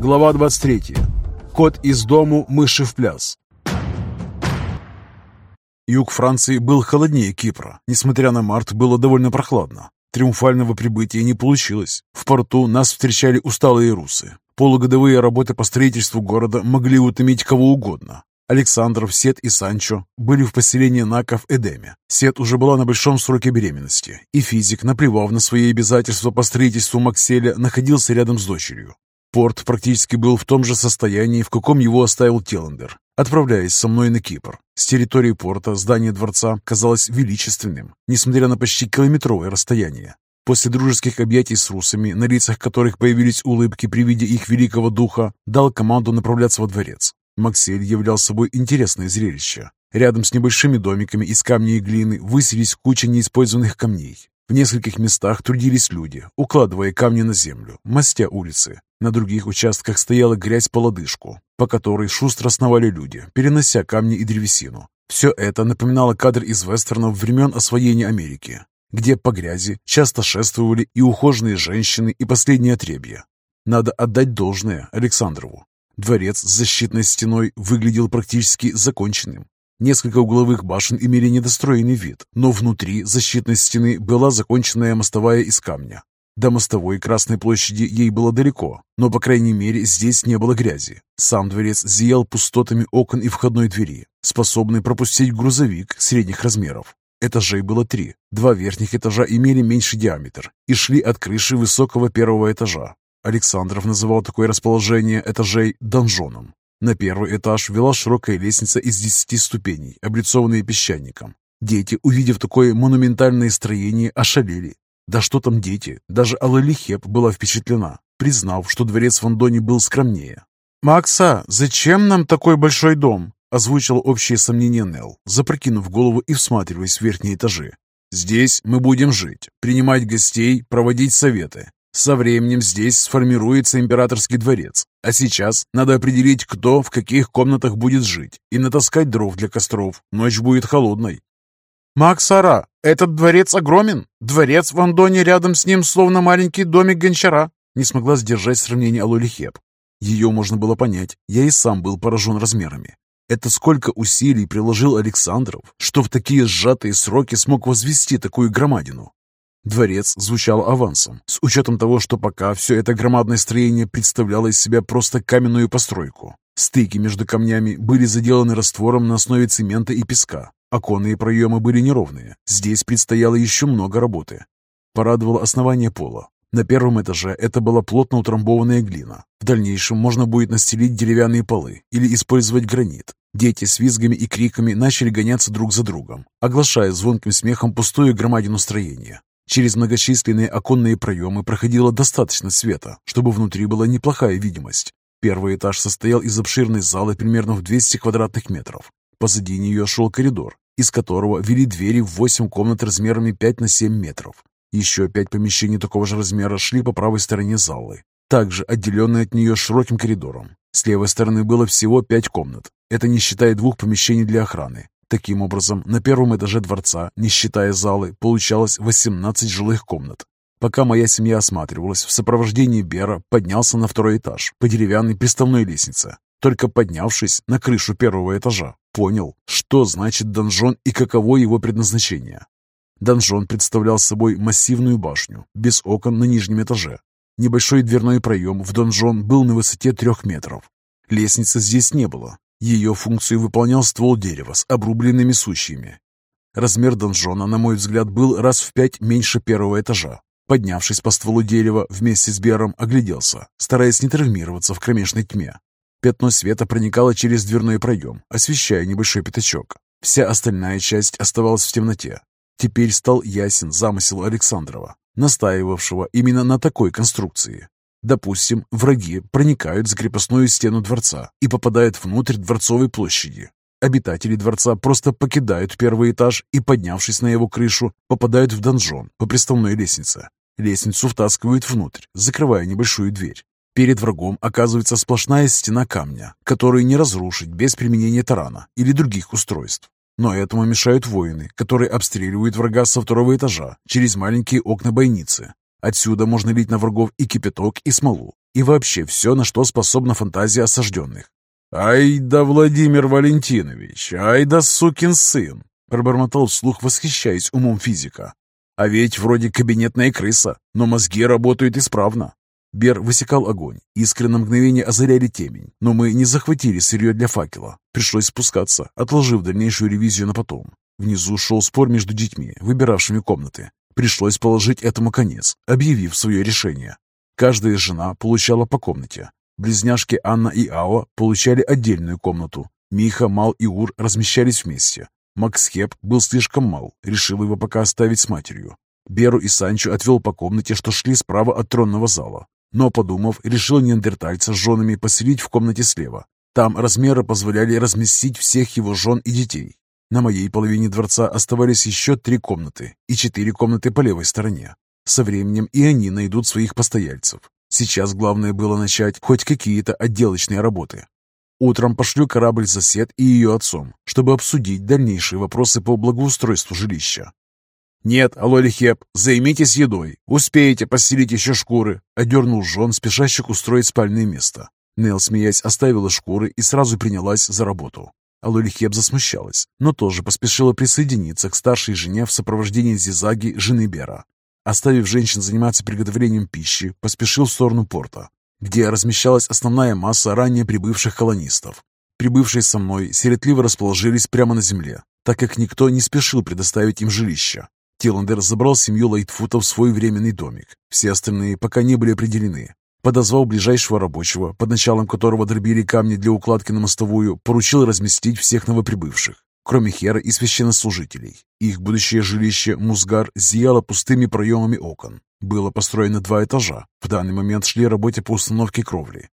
Глава 23. Кот из дому, мыши в пляс. Юг Франции был холоднее Кипра. Несмотря на март, было довольно прохладно. Триумфального прибытия не получилось. В порту нас встречали усталые русы. Полугодовые работы по строительству города могли утомить кого угодно. Александров, Сет и Санчо были в поселении Нака в Эдеме. Сет уже была на большом сроке беременности, и физик, наплевав на свои обязательства по строительству Макселя, находился рядом с дочерью. Порт практически был в том же состоянии, в каком его оставил Теландер, отправляясь со мной на Кипр. С территории порта здание дворца казалось величественным, несмотря на почти километровое расстояние. После дружеских объятий с русами, на лицах которых появились улыбки при виде их великого духа, дал команду направляться во дворец. Максель являл собой интересное зрелище. Рядом с небольшими домиками из камня и глины высились куча неиспользованных камней. В нескольких местах трудились люди, укладывая камни на землю, мастя улицы. На других участках стояла грязь по лодыжку, по которой шустро сновали люди, перенося камни и древесину. Все это напоминало кадр из вестернов времен освоения Америки, где по грязи часто шествовали и ухоженные женщины, и последние отребья. Надо отдать должное Александрову. Дворец с защитной стеной выглядел практически законченным. Несколько угловых башен имели недостроенный вид, но внутри защитной стены была законченная мостовая из камня. До мостовой Красной площади ей было далеко, но, по крайней мере, здесь не было грязи. Сам дворец зиял пустотами окон и входной двери, способный пропустить грузовик средних размеров. Этажей было три. Два верхних этажа имели меньший диаметр и шли от крыши высокого первого этажа. Александров называл такое расположение этажей донжоном. На первый этаж вела широкая лестница из десяти ступеней, облицованная песчаником. Дети, увидев такое монументальное строение, ошалели. Да что там дети, даже Алалихеп была впечатлена, признав, что дворец в Андоне был скромнее. «Макса, зачем нам такой большой дом?» озвучил общее сомнение Нелл, запрокинув голову и всматриваясь в верхние этажи. «Здесь мы будем жить, принимать гостей, проводить советы. Со временем здесь сформируется императорский дворец, а сейчас надо определить, кто в каких комнатах будет жить, и натаскать дров для костров. Ночь будет холодной. «Максара, этот дворец огромен. Дворец в Андоне рядом с ним словно маленький домик гончара», не смогла сдержать сравнение Алоли Хеп. Ее можно было понять, я и сам был поражен размерами. Это сколько усилий приложил Александров, что в такие сжатые сроки смог возвести такую громадину. Дворец звучал авансом, с учетом того, что пока все это громадное строение представляло из себя просто каменную постройку. Стыки между камнями были заделаны раствором на основе цемента и песка. Оконные проемы были неровные. Здесь предстояло еще много работы. Порадовало основание пола. На первом этаже это была плотно утрамбованная глина. В дальнейшем можно будет настелить деревянные полы или использовать гранит. Дети с визгами и криками начали гоняться друг за другом, оглашая звонким смехом пустую громадину строения. Через многочисленные оконные проемы проходило достаточно света, чтобы внутри была неплохая видимость. Первый этаж состоял из обширной залы примерно в 200 квадратных метров. Позади нее шел коридор, из которого вели двери в 8 комнат размерами 5 на 7 метров. Еще пять помещений такого же размера шли по правой стороне залы, также отделенные от нее широким коридором. С левой стороны было всего пять комнат, это не считая двух помещений для охраны. Таким образом, на первом этаже дворца, не считая залы, получалось 18 жилых комнат. Пока моя семья осматривалась, в сопровождении Бера поднялся на второй этаж по деревянной приставной лестнице. Только поднявшись на крышу первого этажа, понял, что значит донжон и каково его предназначение. Донжон представлял собой массивную башню, без окон на нижнем этаже. Небольшой дверной проем в донжон был на высоте трех метров. Лестницы здесь не было, ее функцию выполнял ствол дерева с обрубленными сучьями. Размер донжона, на мой взгляд, был раз в пять меньше первого этажа. Поднявшись по стволу дерева, вместе с Бером огляделся, стараясь не травмироваться в кромешной тьме. Пятно света проникало через дверной проем, освещая небольшой пятачок. Вся остальная часть оставалась в темноте. Теперь стал ясен замысел Александрова, настаивавшего именно на такой конструкции. Допустим, враги проникают за крепостную стену дворца и попадают внутрь дворцовой площади. Обитатели дворца просто покидают первый этаж и, поднявшись на его крышу, попадают в донжон по приставной лестнице. Лестницу втаскивают внутрь, закрывая небольшую дверь. Перед врагом оказывается сплошная стена камня, которую не разрушить без применения тарана или других устройств. Но этому мешают воины, которые обстреливают врага со второго этажа через маленькие окна бойницы, Отсюда можно лить на врагов и кипяток, и смолу. и вообще все, на что способна фантазия осажденных. «Ай да Владимир Валентинович, ай да сукин сын!» пробормотал вслух, восхищаясь умом физика. «А ведь вроде кабинетная крыса, но мозги работают исправно». Бер высекал огонь. Искры на мгновение озаряли темень, но мы не захватили сырье для факела. Пришлось спускаться, отложив дальнейшую ревизию на потом. Внизу шел спор между детьми, выбиравшими комнаты. Пришлось положить этому конец, объявив свое решение. Каждая жена получала по комнате. Близняшки Анна и Ао получали отдельную комнату. Миха, Мал и Ур размещались вместе. Макс Хеп был слишком мал, решил его пока оставить с матерью. Беру и Санчо отвел по комнате, что шли справа от тронного зала. Но, подумав, решил неандертальца с женами поселить в комнате слева. Там размеры позволяли разместить всех его жен и детей. На моей половине дворца оставались еще три комнаты и четыре комнаты по левой стороне. Со временем и они найдут своих постояльцев. Сейчас главное было начать хоть какие-то отделочные работы. Утром пошлю корабль за Сет и ее отцом, чтобы обсудить дальнейшие вопросы по благоустройству жилища. «Нет, Алоли Хеп, займитесь едой. Успеете поселить еще шкуры», — одернул жен, спешащих устроить спальное место. Нел, смеясь, оставила шкуры и сразу принялась за работу. Алоли Хеп засмущалась, но тоже поспешила присоединиться к старшей жене в сопровождении Зизаги, жены Бера. Оставив женщин заниматься приготовлением пищи, поспешил в сторону порта, где размещалась основная масса ранее прибывших колонистов. Прибывшие со мной сиротливо расположились прямо на земле, так как никто не спешил предоставить им жилище. Тиландер забрал семью Лайтфута в свой временный домик. Все остальные пока не были определены. Подозвал ближайшего рабочего, под началом которого дробили камни для укладки на мостовую, поручил разместить всех новоприбывших, кроме Хера и священнослужителей. Их будущее жилище Музгар зияло пустыми проемами окон. Было построено два этажа. В данный момент шли работы по установке кровли.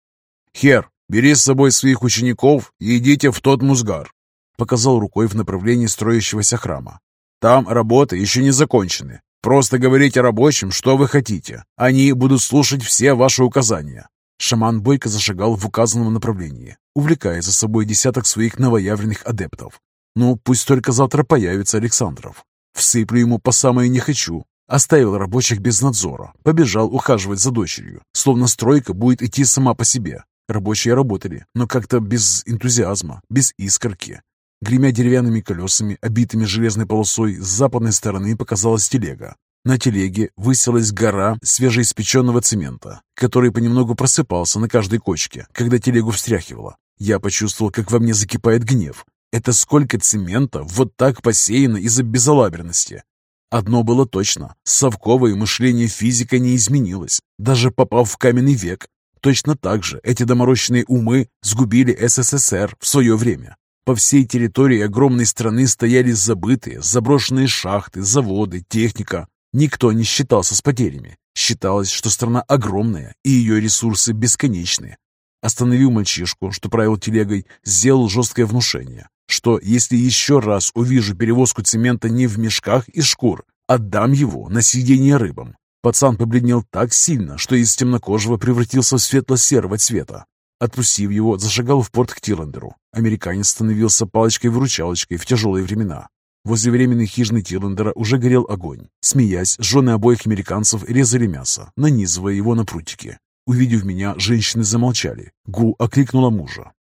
«Хер, бери с собой своих учеников и идите в тот Музгар», показал рукой в направлении строящегося храма. Там работы еще не закончены. Просто говорите рабочим, что вы хотите. Они будут слушать все ваши указания». Шаман бойко зашагал в указанном направлении, увлекая за собой десяток своих новоявленных адептов. «Ну, пусть только завтра появится Александров. Всыплю ему по самое не хочу». Оставил рабочих без надзора, побежал ухаживать за дочерью, словно стройка будет идти сама по себе. Рабочие работали, но как-то без энтузиазма, без искорки. Гремя деревянными колесами, обитыми железной полосой, с западной стороны показалась телега. На телеге высилась гора свежеиспеченного цемента, который понемногу просыпался на каждой кочке, когда телегу встряхивало. Я почувствовал, как во мне закипает гнев. Это сколько цемента вот так посеяно из-за безалаберности. Одно было точно. Совковое мышление физика не изменилось, даже попав в каменный век. Точно так же эти доморощенные умы сгубили СССР в свое время. По всей территории огромной страны стояли забытые, заброшенные шахты, заводы, техника. Никто не считался с потерями. Считалось, что страна огромная, и ее ресурсы бесконечны. Остановил мальчишку, что правил телегой, сделал жесткое внушение, что если еще раз увижу перевозку цемента не в мешках из шкур, отдам его на съедение рыбам. Пацан побледнел так сильно, что из темнокожего превратился в светло-серого цвета. Отпустив его, зашагал в порт к Тиландеру. Американец становился палочкой-выручалочкой в тяжелые времена. Возле временной хижины Тиландера уже горел огонь. Смеясь, жены обоих американцев резали мясо, нанизывая его на прутики. Увидев меня, женщины замолчали. Гу окликнула мужа.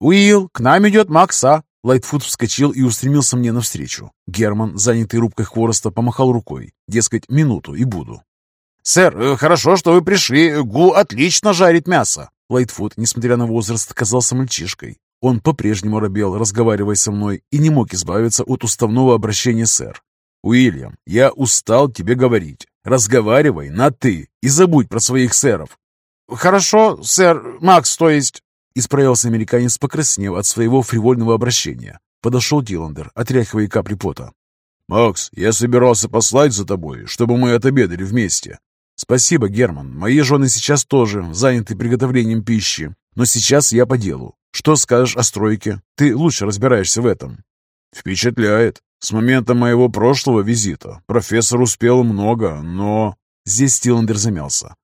«Уилл, к нам идет Макса!» Лайтфуд вскочил и устремился мне навстречу. Герман, занятый рубкой хвороста, помахал рукой. Дескать, минуту и буду. «Сэр, э, хорошо, что вы пришли. Гу отлично жарит мясо!» Лайтфуд, несмотря на возраст, казался мальчишкой. Он по-прежнему робел, разговаривая со мной, и не мог избавиться от уставного обращения «сэр». «Уильям, я устал тебе говорить. Разговаривай на «ты» и забудь про своих сэров». «Хорошо, сэр Макс, то есть...» Исправился американец, покраснев от своего фривольного обращения. Подошел Диландер, отряхивая капли пота. «Макс, я собирался послать за тобой, чтобы мы отобедали вместе. «Спасибо, Герман. Мои жены сейчас тоже заняты приготовлением пищи. Но сейчас я по делу. Что скажешь о стройке? Ты лучше разбираешься в этом». «Впечатляет. С момента моего прошлого визита профессор успел много, но...» Здесь Стиландер замялся.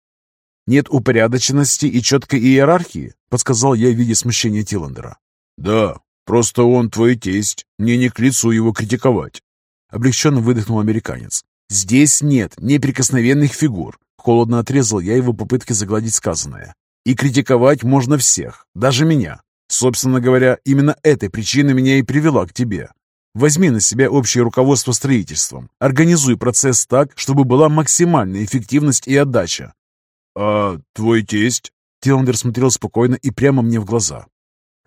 «Нет упорядоченности и четкой иерархии?» — подсказал я в виде смущения Тиландера. «Да, просто он твой тесть. Мне не к лицу его критиковать». Облегченно выдохнул американец. «Здесь нет неприкосновенных фигур. Холодно отрезал я его попытки загладить сказанное. И критиковать можно всех, даже меня. Собственно говоря, именно эта причина меня и привела к тебе. Возьми на себя общее руководство строительством. Организуй процесс так, чтобы была максимальная эффективность и отдача. «А твой тесть?» Тиландер смотрел спокойно и прямо мне в глаза.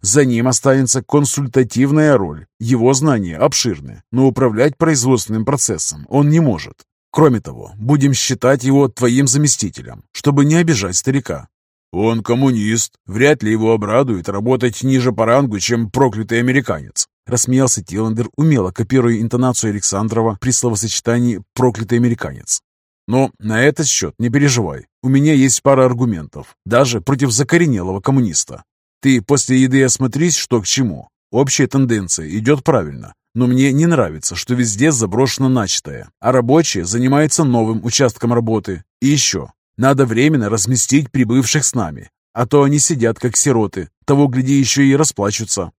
За ним останется консультативная роль. Его знания обширны, но управлять производственным процессом он не может. Кроме того, будем считать его твоим заместителем, чтобы не обижать старика. Он коммунист. Вряд ли его обрадует работать ниже по рангу, чем проклятый американец. Рассмеялся Тиландер, умело копируя интонацию Александрова при словосочетании «проклятый американец». Но на этот счет не переживай. У меня есть пара аргументов, даже против закоренелого коммуниста. Ты после еды осмотрись, что к чему. Общая тенденция идет правильно, но мне не нравится, что везде заброшено начатое, а рабочие занимаются новым участком работы. И еще, надо временно разместить прибывших с нами, а то они сидят как сироты, того гляди еще и расплачутся.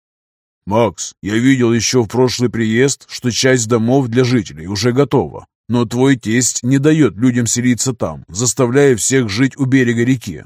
«Макс, я видел еще в прошлый приезд, что часть домов для жителей уже готова, но твой тесть не дает людям селиться там, заставляя всех жить у берега реки.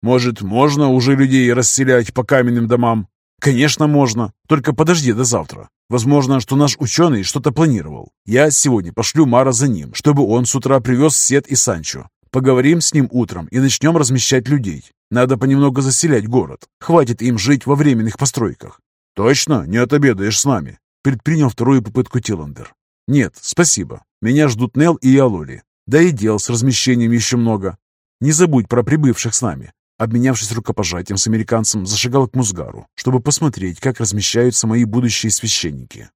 Может, можно уже людей расселять по каменным домам? Конечно, можно. Только подожди до завтра. Возможно, что наш ученый что-то планировал. Я сегодня пошлю Мара за ним, чтобы он с утра привез Сет и Санчо. Поговорим с ним утром и начнем размещать людей. Надо понемногу заселять город. Хватит им жить во временных постройках. Точно не отобедаешь с нами? Предпринял вторую попытку Тиландер. Нет, спасибо. Меня ждут Нел и Алоли. Да и дел с размещением еще много. Не забудь про прибывших с нами. Обменявшись рукопожатием с американцем, зашагал к Музгару, чтобы посмотреть, как размещаются мои будущие священники.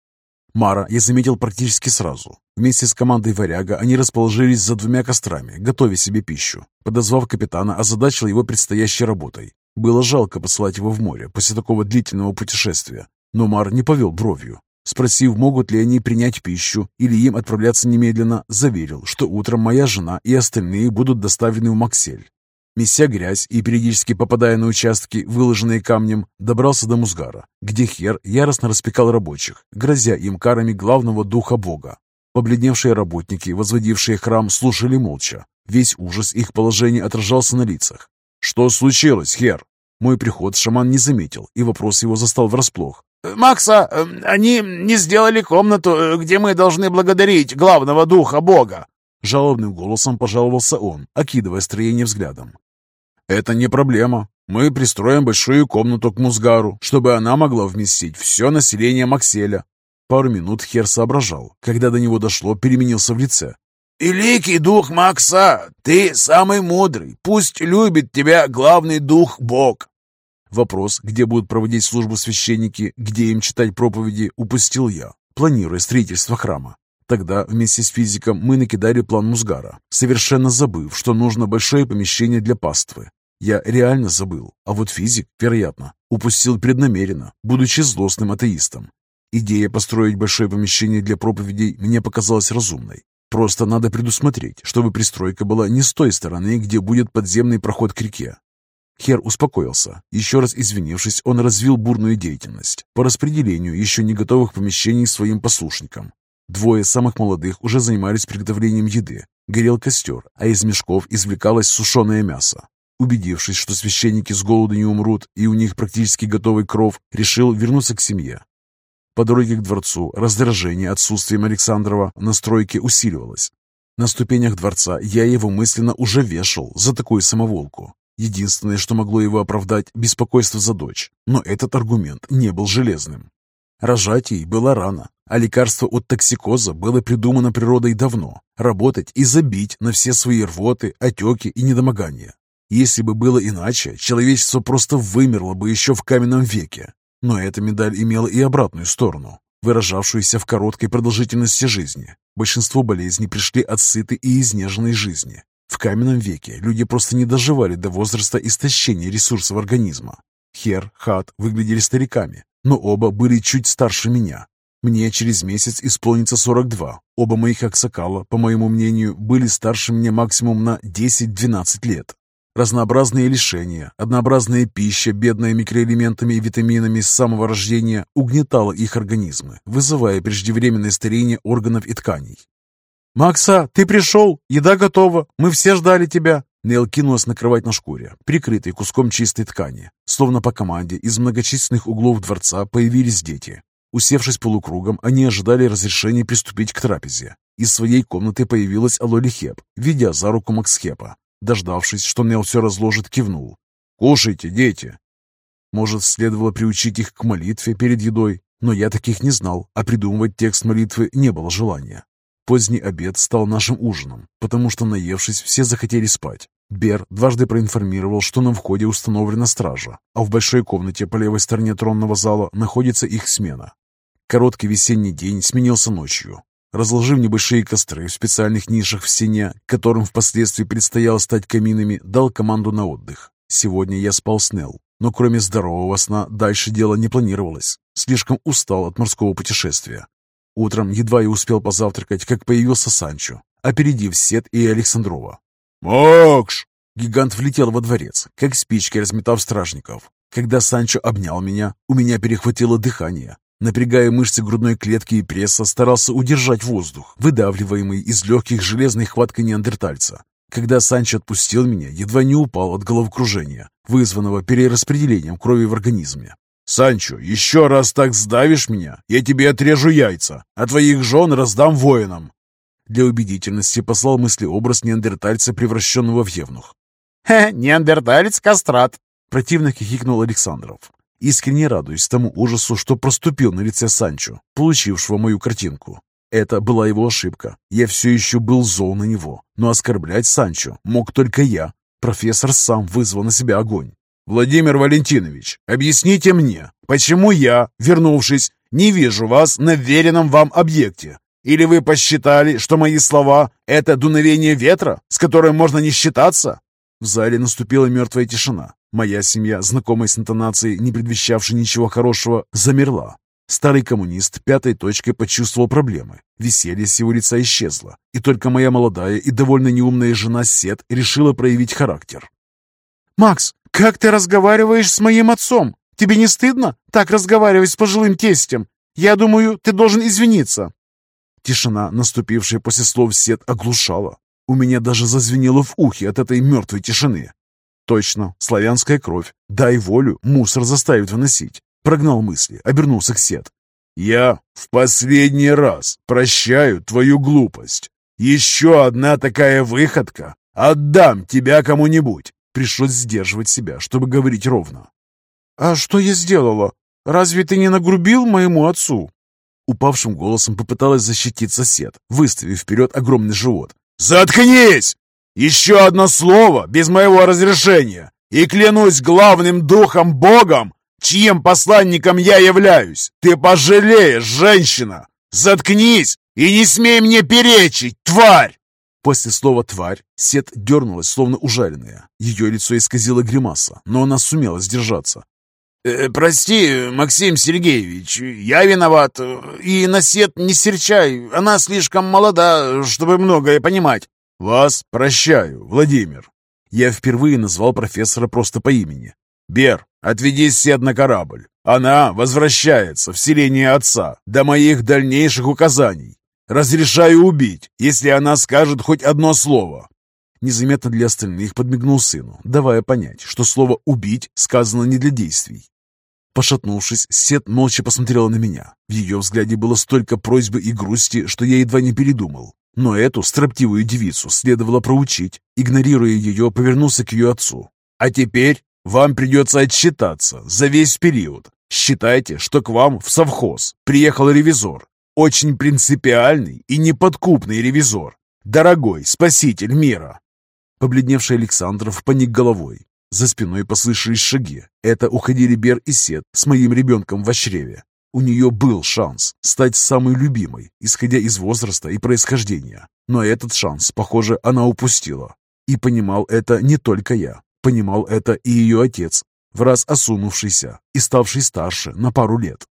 Мара я заметил практически сразу. Вместе с командой «Варяга» они расположились за двумя кострами, готовя себе пищу. Подозвав капитана, озадачил его предстоящей работой. Было жалко посылать его в море после такого длительного путешествия. Но Мар не повел бровью. Спросив, могут ли они принять пищу или им отправляться немедленно, заверил, что утром моя жена и остальные будут доставлены в Максель. Меся грязь и периодически попадая на участки, выложенные камнем, добрался до Музгара, где Хер яростно распекал рабочих, грозя им карами главного духа бога. Побледневшие работники, возводившие храм, слушали молча. Весь ужас их положения отражался на лицах. «Что случилось, Хер?» Мой приход шаман не заметил, и вопрос его застал врасплох. «Макса, эм, они не сделали комнату, э, где мы должны благодарить главного духа бога!» Жалобным голосом пожаловался он, окидывая строение взглядом. «Это не проблема. Мы пристроим большую комнату к Музгару, чтобы она могла вместить все население Макселя». Пару минут Хер соображал. Когда до него дошло, переменился в лице. «Великий дух Макса, ты самый мудрый. Пусть любит тебя главный дух Бог». Вопрос, где будут проводить службу священники, где им читать проповеди, упустил я, планируя строительство храма. Тогда вместе с физиком мы накидали план Музгара, совершенно забыв, что нужно большое помещение для паствы. Я реально забыл, а вот физик, вероятно, упустил преднамеренно, будучи злостным атеистом. Идея построить большое помещение для проповедей мне показалась разумной. Просто надо предусмотреть, чтобы пристройка была не с той стороны, где будет подземный проход к реке. Хер успокоился. Еще раз извинившись, он развил бурную деятельность по распределению еще не готовых помещений своим послушникам. Двое самых молодых уже занимались приготовлением еды. Горел костер, а из мешков извлекалось сушеное мясо. Убедившись, что священники с голоду не умрут и у них практически готовый кров, решил вернуться к семье. По дороге к дворцу раздражение отсутствием Александрова на стройке усиливалось. На ступенях дворца я его мысленно уже вешал за такую самоволку. Единственное, что могло его оправдать, беспокойство за дочь. Но этот аргумент не был железным. Рожать ей было рано, а лекарство от токсикоза было придумано природой давно. Работать и забить на все свои рвоты, отеки и недомогания. Если бы было иначе, человечество просто вымерло бы еще в каменном веке. Но эта медаль имела и обратную сторону, выражавшуюся в короткой продолжительности жизни. Большинство болезней пришли от сытой и изнеженной жизни. В каменном веке люди просто не доживали до возраста истощения ресурсов организма. Хер, Хат выглядели стариками, но оба были чуть старше меня. Мне через месяц исполнится 42. Оба моих аксакала, по моему мнению, были старше меня максимум на 10-12 лет. Разнообразные лишения, однообразная пища, бедная микроэлементами и витаминами с самого рождения, угнетала их организмы, вызывая преждевременное старение органов и тканей. «Макса, ты пришел! Еда готова! Мы все ждали тебя!» Нел кинулась накрывать на шкуре, прикрытой куском чистой ткани. Словно по команде, из многочисленных углов дворца появились дети. Усевшись полукругом, они ожидали разрешения приступить к трапезе. Из своей комнаты появилась Алоли Хеп, ведя за руку Максхепа. Дождавшись, что Нел все разложит, кивнул. «Кушайте, дети!» Может, следовало приучить их к молитве перед едой, но я таких не знал, а придумывать текст молитвы не было желания. Поздний обед стал нашим ужином, потому что, наевшись, все захотели спать. Бер дважды проинформировал, что на входе установлена стража, а в большой комнате по левой стороне тронного зала находится их смена. Короткий весенний день сменился ночью. Разложив небольшие костры в специальных нишах в стене, которым впоследствии предстояло стать каминами, дал команду на отдых. Сегодня я спал с Нелл, но кроме здорового сна дальше дело не планировалось. Слишком устал от морского путешествия. Утром едва я успел позавтракать, как появился Санчо, опередив Сет и Александрова. «Макш!» Гигант влетел во дворец, как спичкой разметав стражников. Когда Санчо обнял меня, у меня перехватило дыхание. Напрягая мышцы грудной клетки и пресса, старался удержать воздух, выдавливаемый из легких железной хваткой неандертальца. Когда Санчо отпустил меня, едва не упал от головокружения, вызванного перераспределением крови в организме. «Санчо, еще раз так сдавишь меня, я тебе отрежу яйца, а твоих жен раздам воинам!» Для убедительности послал мыслеобраз неандертальца, превращенного в евнух. «Хе, неандерталец-кастрат!» Противно хихикнул Александров, искренне радуясь тому ужасу, что проступил на лице Санчо, получившего мою картинку. Это была его ошибка. Я все еще был зол на него, но оскорблять Санчо мог только я. Профессор сам вызвал на себя огонь. «Владимир Валентинович, объясните мне, почему я, вернувшись, не вижу вас на веренном вам объекте? Или вы посчитали, что мои слова — это дуновение ветра, с которым можно не считаться?» В зале наступила мертвая тишина. Моя семья, знакомая с интонацией, не предвещавшей ничего хорошего, замерла. Старый коммунист пятой точкой почувствовал проблемы. Веселье с его лица исчезло, и только моя молодая и довольно неумная жена Сет решила проявить характер. «Макс, как ты разговариваешь с моим отцом? Тебе не стыдно так разговаривать с пожилым тестем? Я думаю, ты должен извиниться». Тишина, наступившая после слов Сет, оглушала. У меня даже зазвенело в ухе от этой мертвой тишины. Точно, славянская кровь. Дай волю, мусор заставит выносить. Прогнал мысли, обернулся к Сет. «Я в последний раз прощаю твою глупость. Еще одна такая выходка. Отдам тебя кому-нибудь. Пришлось сдерживать себя, чтобы говорить ровно. «А что я сделала? Разве ты не нагрубил моему отцу?» Упавшим голосом попыталась защитить сосед, выставив вперед огромный живот. «Заткнись! Еще одно слово без моего разрешения, и клянусь главным духом Богом, чьим посланником я являюсь, ты пожалеешь, женщина! Заткнись и не смей мне перечить, тварь!» После слова «тварь» Сет дернулась, словно ужаленная. Ее лицо исказило гримаса, но она сумела сдержаться. «Э, «Прости, Максим Сергеевич, я виноват. И на Сет не серчай, она слишком молода, чтобы многое понимать». «Вас прощаю, Владимир». Я впервые назвал профессора просто по имени. «Бер, отведи Сет на корабль. Она возвращается в селение отца до моих дальнейших указаний. Разрешаю убить, если она скажет хоть одно слово. Незаметно для остальных подмигнул сыну, давая понять, что слово «убить» сказано не для действий. Пошатнувшись, Сет молча посмотрела на меня. В ее взгляде было столько просьбы и грусти, что я едва не передумал. Но эту строптивую девицу следовало проучить. Игнорируя ее, повернулся к ее отцу. «А теперь вам придется отчитаться за весь период. Считайте, что к вам в совхоз приехал ревизор, очень принципиальный и неподкупный ревизор. Дорогой спаситель мира!» Побледневший Александров поник головой. За спиной послышались шаги. Это уходили Бер и Сет с моим ребенком в чреве. У нее был шанс стать самой любимой, исходя из возраста и происхождения. Но этот шанс, похоже, она упустила. И понимал это не только я. Понимал это и ее отец, в раз осунувшийся и ставший старше на пару лет.